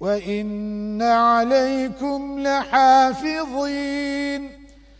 وإن عليكم لحافظين.